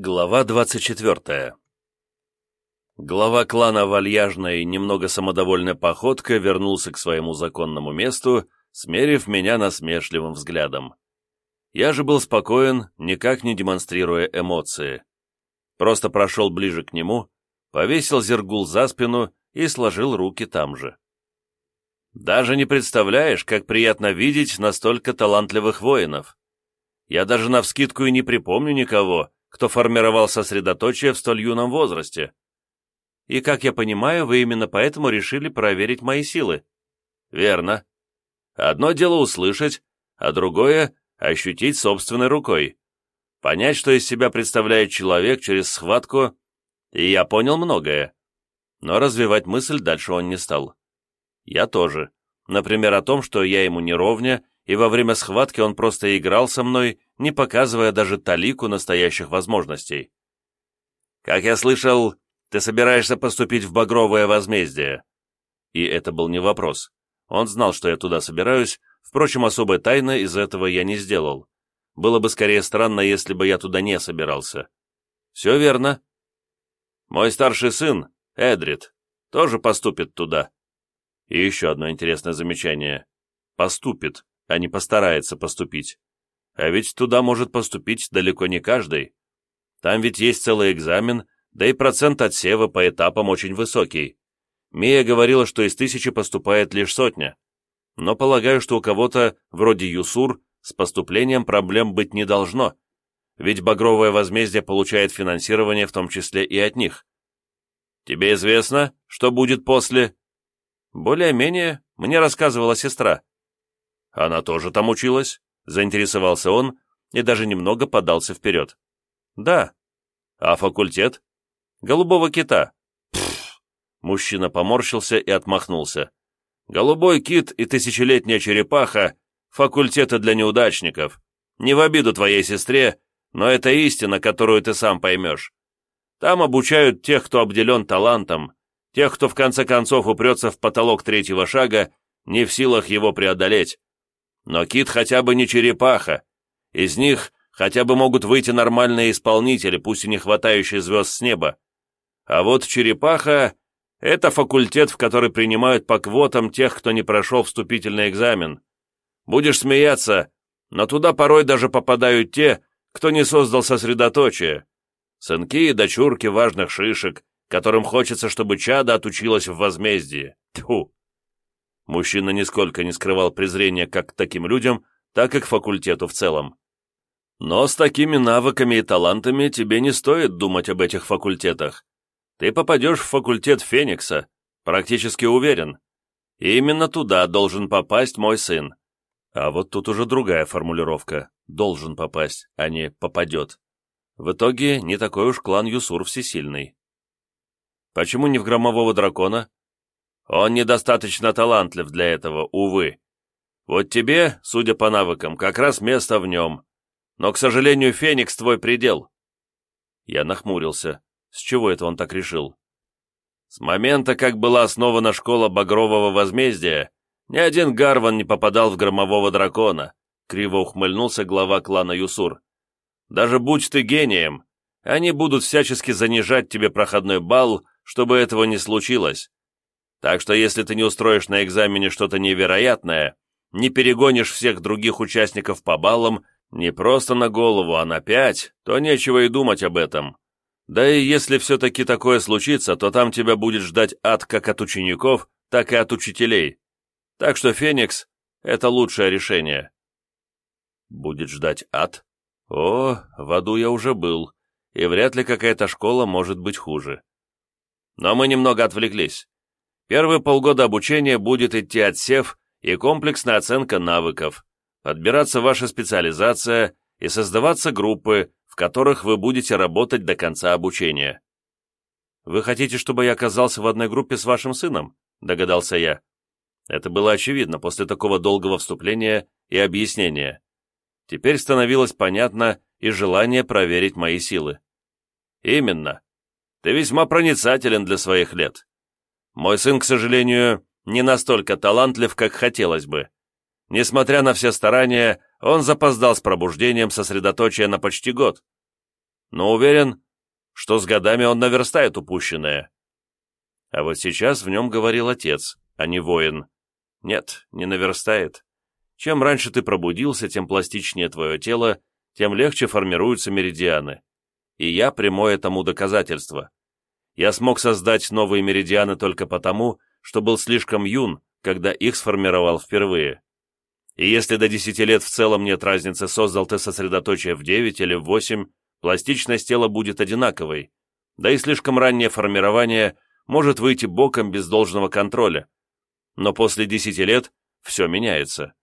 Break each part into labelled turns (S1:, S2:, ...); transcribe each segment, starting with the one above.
S1: Глава 24 Глава клана вальяжной, немного самодовольной походкой вернулся к своему законному месту, смерив меня насмешливым взглядом. Я же был спокоен, никак не демонстрируя эмоции. Просто прошел ближе к нему, повесил зергул за спину и сложил руки там же. Даже не представляешь, как приятно видеть настолько талантливых воинов. Я даже навскидку и не припомню никого, кто формировал сосредоточие в столь юном возрасте. И, как я понимаю, вы именно поэтому решили проверить мои силы. Верно. Одно дело услышать, а другое — ощутить собственной рукой. Понять, что из себя представляет человек через схватку, и я понял многое. Но развивать мысль дальше он не стал. Я тоже. Например, о том, что я ему не ровня, и во время схватки он просто играл со мной не показывая даже талику настоящих возможностей. «Как я слышал, ты собираешься поступить в Багровое возмездие?» И это был не вопрос. Он знал, что я туда собираюсь, впрочем, особой тайны из этого я не сделал. Было бы скорее странно, если бы я туда не собирался. «Все верно. Мой старший сын, Эдрит, тоже поступит туда». И еще одно интересное замечание. «Поступит, а не постарается поступить. А ведь туда может поступить далеко не каждый. Там ведь есть целый экзамен, да и процент отсева по этапам очень высокий. Мия говорила, что из тысячи поступает лишь сотня. Но полагаю, что у кого-то, вроде Юсур, с поступлением проблем быть не должно, ведь Багровое возмездие получает финансирование в том числе и от них. Тебе известно, что будет после? Более-менее, мне рассказывала сестра. Она тоже там училась? Заинтересовался он и даже немного подался вперед. «Да». «А факультет?» «Голубого кита». Пфф. Мужчина поморщился и отмахнулся. «Голубой кит и тысячелетняя черепаха — факультеты для неудачников. Не в обиду твоей сестре, но это истина, которую ты сам поймешь. Там обучают тех, кто обделен талантом, тех, кто в конце концов упрется в потолок третьего шага, не в силах его преодолеть. Но кит хотя бы не черепаха. Из них хотя бы могут выйти нормальные исполнители, пусть и не хватающие звезд с неба. А вот черепаха — это факультет, в который принимают по квотам тех, кто не прошел вступительный экзамен. Будешь смеяться, но туда порой даже попадают те, кто не создал сосредоточие. Сынки и дочурки важных шишек, которым хочется, чтобы чада отучилась в возмездии. Тьфу! Мужчина нисколько не скрывал презрения как к таким людям, так и к факультету в целом. Но с такими навыками и талантами тебе не стоит думать об этих факультетах. Ты попадешь в факультет Феникса, практически уверен. И именно туда должен попасть мой сын. А вот тут уже другая формулировка. Должен попасть, а не попадет. В итоге не такой уж клан Юсур всесильный. Почему не в громового дракона? Он недостаточно талантлив для этого, увы. Вот тебе, судя по навыкам, как раз место в нем. Но, к сожалению, Феникс твой предел». Я нахмурился. С чего это он так решил? С момента, как была основана школа Багрового Возмездия, ни один Гарван не попадал в Громового Дракона, криво ухмыльнулся глава клана Юсур. Даже будь ты гением, они будут всячески занижать тебе проходной балл, чтобы этого не случилось. Так что если ты не устроишь на экзамене что-то невероятное, не перегонишь всех других участников по баллам не просто на голову, а на пять, то нечего и думать об этом. Да и если все-таки такое случится, то там тебя будет ждать ад как от учеников, так и от учителей. Так что Феникс — это лучшее решение. Будет ждать ад? О, в аду я уже был, и вряд ли какая-то школа может быть хуже. Но мы немного отвлеклись. Первые полгода обучения будет идти отсев и комплексная оценка навыков, подбираться ваша специализация и создаваться группы, в которых вы будете работать до конца обучения. «Вы хотите, чтобы я оказался в одной группе с вашим сыном?» – догадался я. Это было очевидно после такого долгого вступления и объяснения. Теперь становилось понятно и желание проверить мои силы. «Именно. Ты весьма проницателен для своих лет. Мой сын, к сожалению, не настолько талантлив, как хотелось бы. Несмотря на все старания, он запоздал с пробуждением сосредоточия на почти год. но уверен, что с годами он наверстает упущенное. А вот сейчас в нем говорил отец, а не воин. Нет, не наверстает. Чем раньше ты пробудился, тем пластичнее твое тело, тем легче формируются меридианы. И я прямое тому доказательство. Я смог создать новые меридианы только потому, что был слишком юн, когда их сформировал впервые. И если до 10 лет в целом нет разницы, создал ты сосредоточие в 9 или в 8, пластичность тела будет одинаковой, да и слишком раннее формирование может выйти боком без должного контроля. Но после 10 лет все меняется.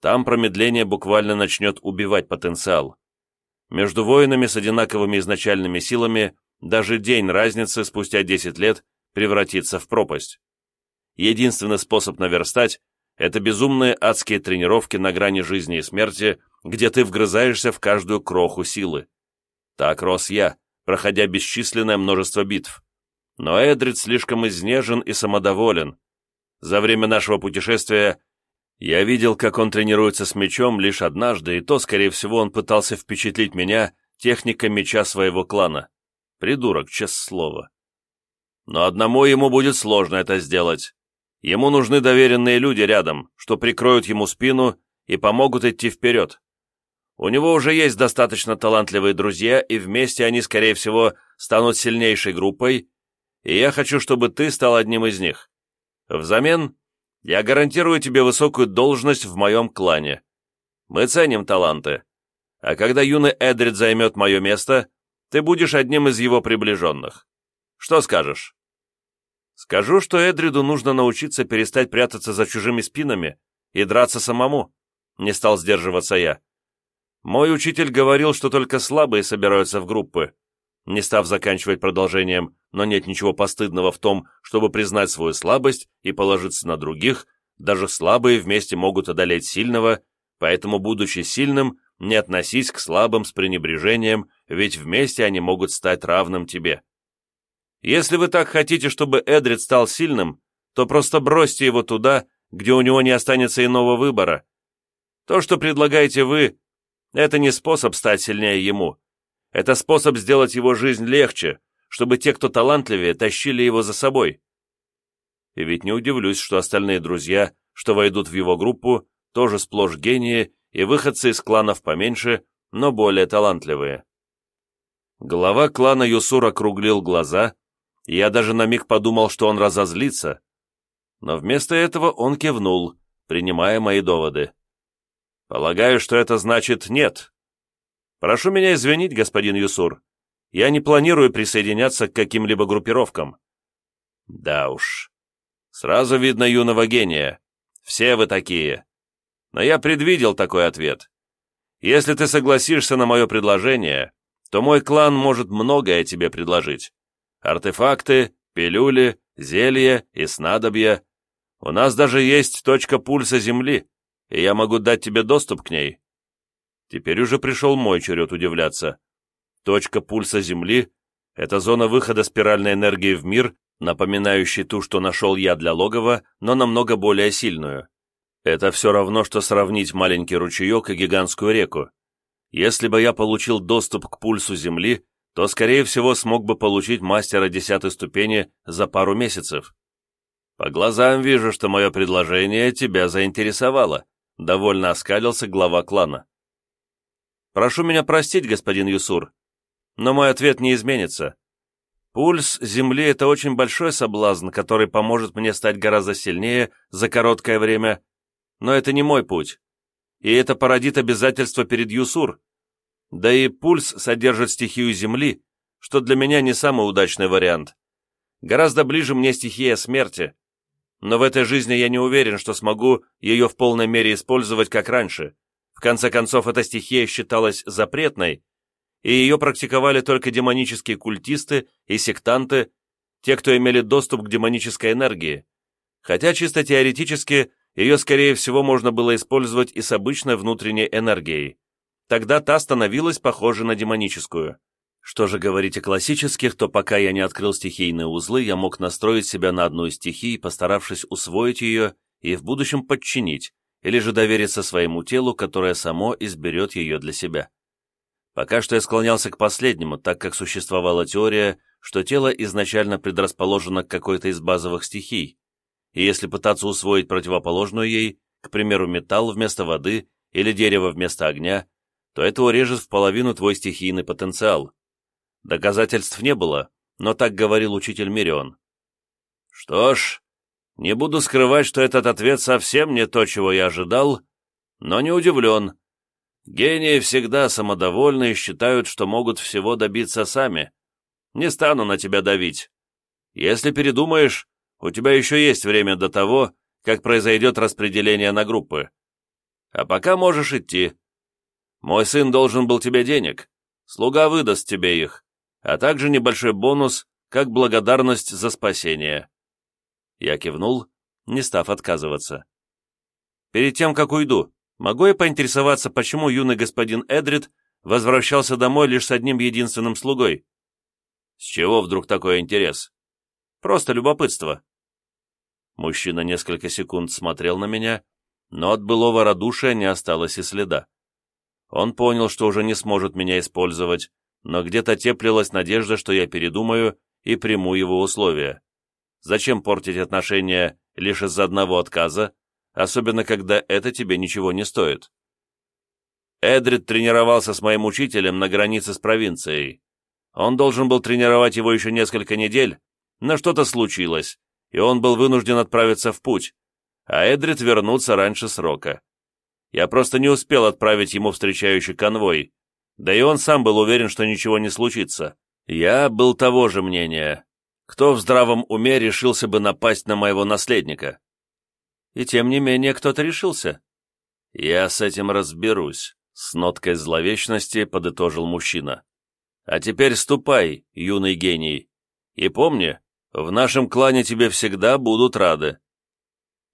S1: Там промедление буквально начнет убивать потенциал. Между воинами с одинаковыми изначальными силами даже день разницы спустя 10 лет превратится в пропасть. Единственный способ наверстать – это безумные адские тренировки на грани жизни и смерти, где ты вгрызаешься в каждую кроху силы. Так рос я, проходя бесчисленное множество битв. Но Эдрид слишком изнежен и самодоволен. За время нашего путешествия я видел, как он тренируется с мечом лишь однажды, и то, скорее всего, он пытался впечатлить меня техникой меча своего клана. Придурок, честное слово. Но одному ему будет сложно это сделать. Ему нужны доверенные люди рядом, что прикроют ему спину и помогут идти вперед. У него уже есть достаточно талантливые друзья, и вместе они, скорее всего, станут сильнейшей группой, и я хочу, чтобы ты стал одним из них. Взамен я гарантирую тебе высокую должность в моем клане. Мы ценим таланты. А когда юный Эдрид займет мое место, ты будешь одним из его приближенных. Что скажешь?» «Скажу, что Эдриду нужно научиться перестать прятаться за чужими спинами и драться самому», — не стал сдерживаться я. «Мой учитель говорил, что только слабые собираются в группы, не став заканчивать продолжением, но нет ничего постыдного в том, чтобы признать свою слабость и положиться на других, даже слабые вместе могут одолеть сильного, поэтому, будучи сильным, не относись к слабым с пренебрежением, ведь вместе они могут стать равным тебе. Если вы так хотите, чтобы Эдрид стал сильным, то просто бросьте его туда, где у него не останется иного выбора. То, что предлагаете вы, это не способ стать сильнее ему, это способ сделать его жизнь легче, чтобы те, кто талантливее, тащили его за собой. И ведь не удивлюсь, что остальные друзья, что войдут в его группу, тоже сплошь гении и выходцы из кланов поменьше, но более талантливые. Глава клана Юсур округлил глаза, и я даже на миг подумал, что он разозлится, но вместо этого он кивнул, принимая мои доводы. «Полагаю, что это значит нет», Прошу меня извинить, господин Юсур. Я не планирую присоединяться к каким-либо группировкам. Да уж. Сразу видно юного гения. Все вы такие. Но я предвидел такой ответ. Если ты согласишься на мое предложение, то мой клан может многое тебе предложить. Артефакты, пилюли, зелья и снадобья. У нас даже есть точка пульса Земли, и я могу дать тебе доступ к ней. Теперь уже пришел мой черед удивляться. Точка пульса Земли — это зона выхода спиральной энергии в мир, напоминающий ту, что нашел я для логова, но намного более сильную. Это все равно, что сравнить маленький ручеек и гигантскую реку. Если бы я получил доступ к пульсу Земли, то, скорее всего, смог бы получить мастера десятой ступени за пару месяцев. По глазам вижу, что мое предложение тебя заинтересовало, довольно оскалился глава клана. Прошу меня простить, господин Юсур, но мой ответ не изменится. Пульс Земли — это очень большой соблазн, который поможет мне стать гораздо сильнее за короткое время, но это не мой путь. И это породит обязательства перед Юсур. Да и пульс содержит стихию Земли, что для меня не самый удачный вариант. Гораздо ближе мне стихия смерти. Но в этой жизни я не уверен, что смогу ее в полной мере использовать, как раньше. В конце концов, эта стихия считалась запретной, и ее практиковали только демонические культисты и сектанты, те, кто имели доступ к демонической энергии. Хотя чисто теоретически ее, скорее всего, можно было использовать и с обычной внутренней энергией. Тогда та становилась похожа на демоническую. Что же говорить о классических, то пока я не открыл стихийные узлы, я мог настроить себя на одну из стихий, постаравшись усвоить ее и в будущем подчинить, или же довериться своему телу, которое само изберет ее для себя. Пока что я склонялся к последнему, так как существовала теория, что тело изначально предрасположено к какой-то из базовых стихий, и если пытаться усвоить противоположную ей, к примеру, металл вместо воды или дерево вместо огня, то это урежет в половину твой стихийный потенциал. Доказательств не было, но так говорил учитель Мирион. Что ж, не буду скрывать, что этот ответ совсем не то, чего я ожидал, но не удивлен. Гении всегда самодовольны и считают, что могут всего добиться сами. Не стану на тебя давить. Если передумаешь, у тебя еще есть время до того, как произойдет распределение на группы. А пока можешь идти. Мой сын должен был тебе денег. Слуга выдаст тебе их, а также небольшой бонус, как благодарность за спасение». Я кивнул, не став отказываться. «Перед тем, как уйду, могу я поинтересоваться, почему юный господин Эдрид возвращался домой лишь с одним единственным слугой?» «С чего вдруг такой интерес?» «Просто любопытство». Мужчина несколько секунд смотрел на меня, но от былого радушия не осталось и следа. Он понял, что уже не сможет меня использовать, но где-то теплилась надежда, что я передумаю и приму его условия. Зачем портить отношения лишь из-за одного отказа, особенно когда это тебе ничего не стоит? Эдрид тренировался с моим учителем на границе с провинцией. Он должен был тренировать его еще несколько недель, но что-то случилось, и он был вынужден отправиться в путь, а Эдрид вернуться раньше срока. Я просто не успел отправить ему встречающий конвой, да и он сам был уверен, что ничего не случится. Я был того же мнения. Кто в здравом уме решился бы напасть на моего наследника? И тем не менее кто-то решился. Я с этим разберусь, с ноткой зловечности подытожил мужчина. А теперь ступай, юный гений, и помни, в нашем клане тебе всегда будут рады».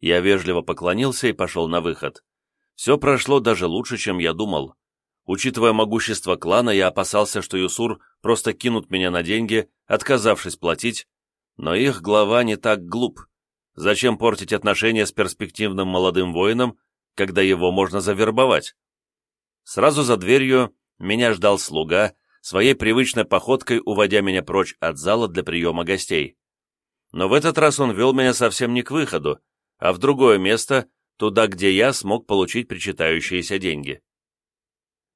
S1: Я вежливо поклонился и пошел на выход. Все прошло даже лучше, чем я думал. Учитывая могущество клана, я опасался, что Юсур просто кинут меня на деньги, отказавшись платить, но их глава не так глуп. Зачем портить отношения с перспективным молодым воином, когда его можно завербовать? Сразу за дверью меня ждал слуга, своей привычной походкой уводя меня прочь от зала для приема гостей но в этот раз он вел меня совсем не к выходу, а в другое место, туда, где я смог получить причитающиеся деньги.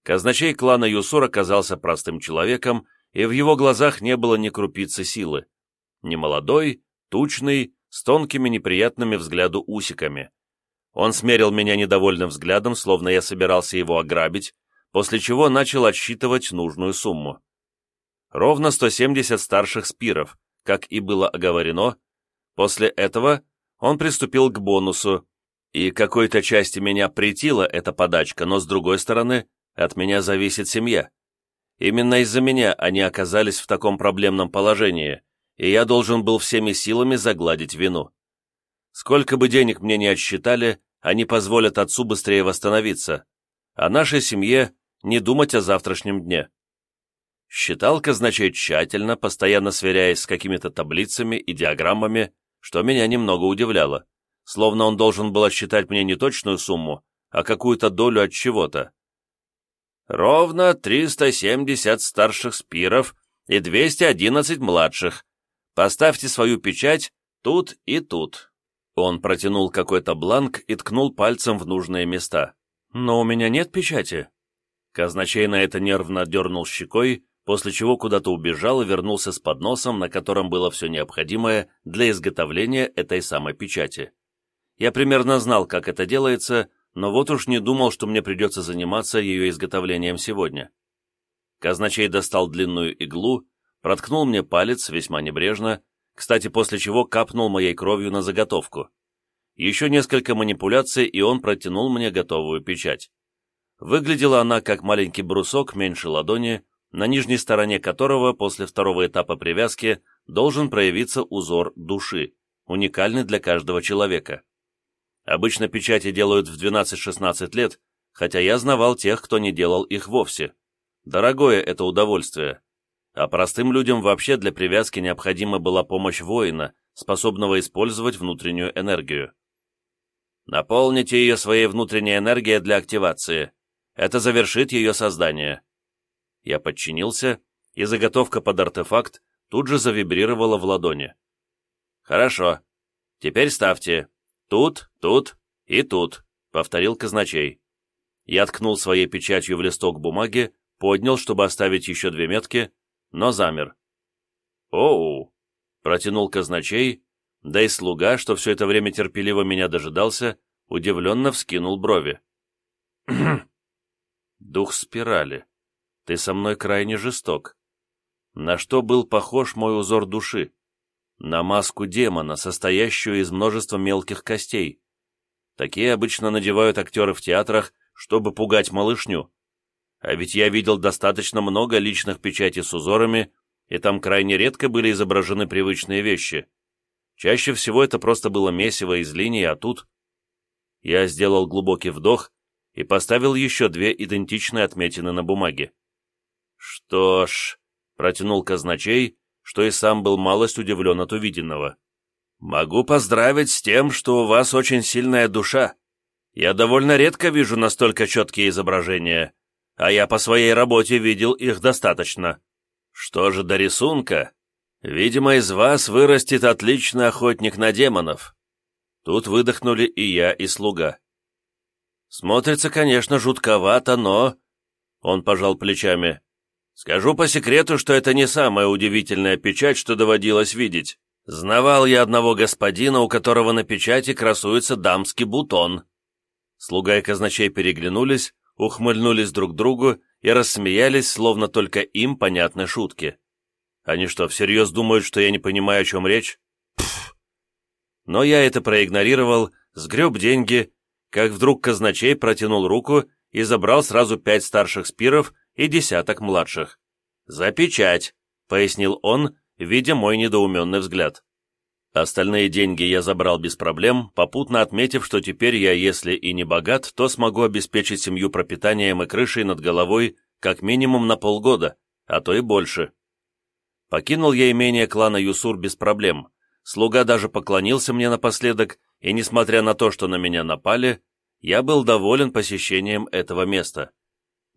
S1: Казначей клана Юсур оказался простым человеком, и в его глазах не было ни крупицы силы. Немолодой, тучный, с тонкими неприятными взгляду усиками. Он смерил меня недовольным взглядом, словно я собирался его ограбить, после чего начал отсчитывать нужную сумму. Ровно 170 старших спиров, как и было оговорено, после этого он приступил к бонусу, и какой-то части меня притила эта подачка, но с другой стороны, от меня зависит семья. Именно из-за меня они оказались в таком проблемном положении, и я должен был всеми силами загладить вину. Сколько бы денег мне не отсчитали, они позволят отцу быстрее восстановиться, а нашей семье не думать о завтрашнем дне. Считал казначей тщательно, постоянно сверяясь с какими-то таблицами и диаграммами, что меня немного удивляло, словно он должен был отсчитать мне не точную сумму, а какую-то долю от чего-то. «Ровно 370 старших спиров и 211 младших. Поставьте свою печать тут и тут». Он протянул какой-то бланк и ткнул пальцем в нужные места. «Но у меня нет печати». Казначей на это нервно дернул щекой, после чего куда-то убежал и вернулся с подносом, на котором было все необходимое для изготовления этой самой печати. Я примерно знал, как это делается, но вот уж не думал, что мне придется заниматься ее изготовлением сегодня. Казначей достал длинную иглу, проткнул мне палец весьма небрежно, кстати, после чего капнул моей кровью на заготовку. Еще несколько манипуляций, и он протянул мне готовую печать. Выглядела она как маленький брусок меньше ладони, на нижней стороне которого после второго этапа привязки должен проявиться узор души, уникальный для каждого человека. Обычно печати делают в 12-16 лет, хотя я знавал тех, кто не делал их вовсе. Дорогое это удовольствие. А простым людям вообще для привязки необходима была помощь воина, способного использовать внутреннюю энергию. Наполните ее своей внутренней энергией для активации. Это завершит ее создание. Я подчинился, и заготовка под артефакт тут же завибрировала в ладони. «Хорошо. Теперь ставьте. Тут, тут и тут», — повторил казначей. Я ткнул своей печатью в листок бумаги, поднял, чтобы оставить еще две метки, но замер. «Оу!» — протянул казначей, да и слуга, что все это время терпеливо меня дожидался, удивленно вскинул брови. «Дух спирали, ты со мной крайне жесток. На что был похож мой узор души? На маску демона, состоящую из множества мелких костей. Такие обычно надевают актеры в театрах, чтобы пугать малышню. А ведь я видел достаточно много личных печатей с узорами, и там крайне редко были изображены привычные вещи. Чаще всего это просто было месиво из линий, а тут... Я сделал глубокий вдох и поставил еще две идентичные отметины на бумаге. Что ж, протянул казначей, что и сам был малость удивлен от увиденного. «Могу поздравить с тем, что у вас очень сильная душа. Я довольно редко вижу настолько четкие изображения, а я по своей работе видел их достаточно. Что же до рисунка? Видимо, из вас вырастет отличный охотник на демонов». Тут выдохнули и я, и слуга. Смотрится, конечно, жутковато, но...» Он пожал плечами. «Скажу по секрету, что это не самая удивительная печать, что доводилось видеть. Знавал я одного господина, у которого на печати красуется дамский бутон». Слуга и казначей переглянулись, ухмыльнулись друг другу и рассмеялись, словно только им понятны шутки. Они что, всерьез думают, что я не понимаю, о чем речь? Пф. Но я это проигнорировал, сгреб деньги как вдруг казначей протянул руку и забрал сразу пять старших спиров и десяток младших. «За печать», — пояснил он, видя мой недоуменный взгляд. Остальные деньги я забрал без проблем, попутно отметив, что теперь я, если и не богат, то смогу обеспечить семью пропитанием и крышей над головой как минимум на полгода, а то и больше. Покинул я имение клана Юсур без проблем. Слуга даже поклонился мне напоследок и несмотря на то, что на меня напали, я был доволен посещением этого места.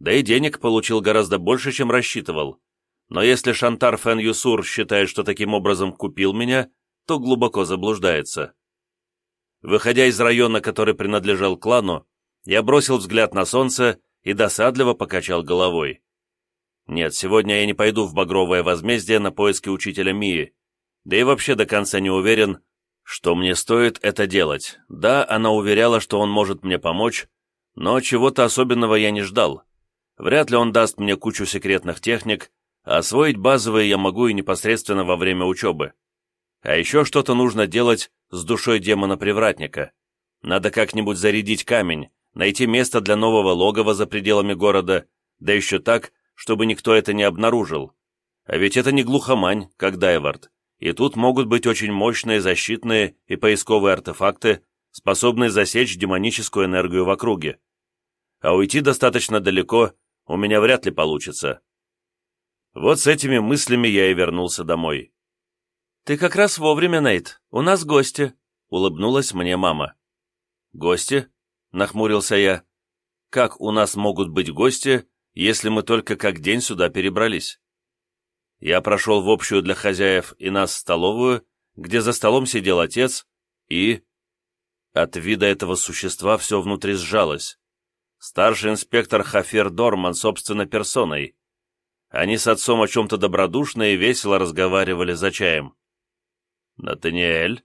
S1: Да и денег получил гораздо больше, чем рассчитывал. Но если Шантар Фен Юсур считает, что таким образом купил меня, то глубоко заблуждается. Выходя из района, который принадлежал клану, я бросил взгляд на солнце и досадливо покачал головой. Нет, сегодня я не пойду в багровое возмездие на поиски учителя Мии, да и вообще до конца не уверен, что мне стоит это делать. Да, она уверяла, что он может мне помочь, но чего-то особенного я не ждал. Вряд ли он даст мне кучу секретных техник, а освоить базовые я могу и непосредственно во время учебы. А еще что-то нужно делать с душой демона-привратника. Надо как-нибудь зарядить камень, найти место для нового логова за пределами города, да еще так, чтобы никто это не обнаружил. А ведь это не глухомань, как Дайвард и тут могут быть очень мощные защитные и поисковые артефакты, способные засечь демоническую энергию в округе. А уйти достаточно далеко у меня вряд ли получится. Вот с этими мыслями я и вернулся домой. «Ты как раз вовремя, Нейт, у нас гости», — улыбнулась мне мама. «Гости?» — нахмурился я. «Как у нас могут быть гости, если мы только как день сюда перебрались?» Я прошел в общую для хозяев и нас столовую, где за столом сидел отец, и... От вида этого существа все внутри сжалось. Старший инспектор Хафер Дорман собственно персоной. Они с отцом о чем-то добродушно и весело разговаривали за чаем. «Натаниэль?»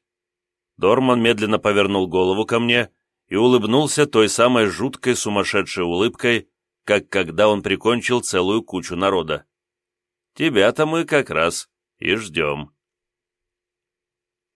S1: Дорман медленно повернул голову ко мне и улыбнулся той самой жуткой сумасшедшей улыбкой, как когда он прикончил целую кучу народа. Тебя-то мы как раз и ждем.